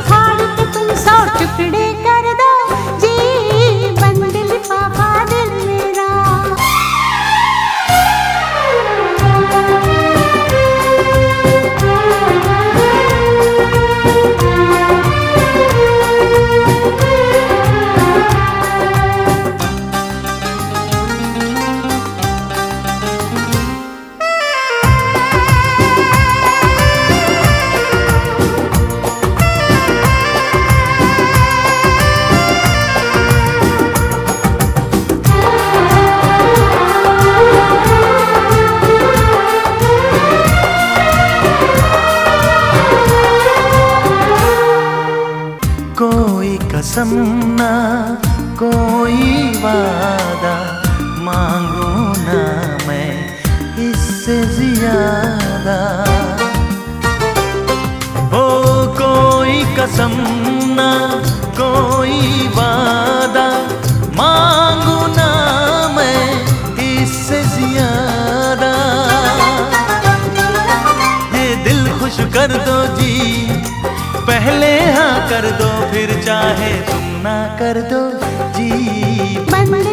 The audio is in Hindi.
the time. कसम ना कोई वादा मांगू ना मैं इससे ज़्यादा। ओ, कोई कसम ना, कोई वादा मांगू ना मैं इससे ज़्यादा। ये दिल खुश कर दो जी, पहले हाँ कर दो। चाहे तुम ना कर दो जी बंद